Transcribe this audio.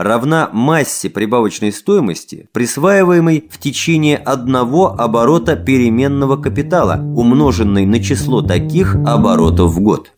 равна массе прибавочной стоимости, присваиваемой в течение одного оборота переменного капитала, умноженной на число таких оборотов в год.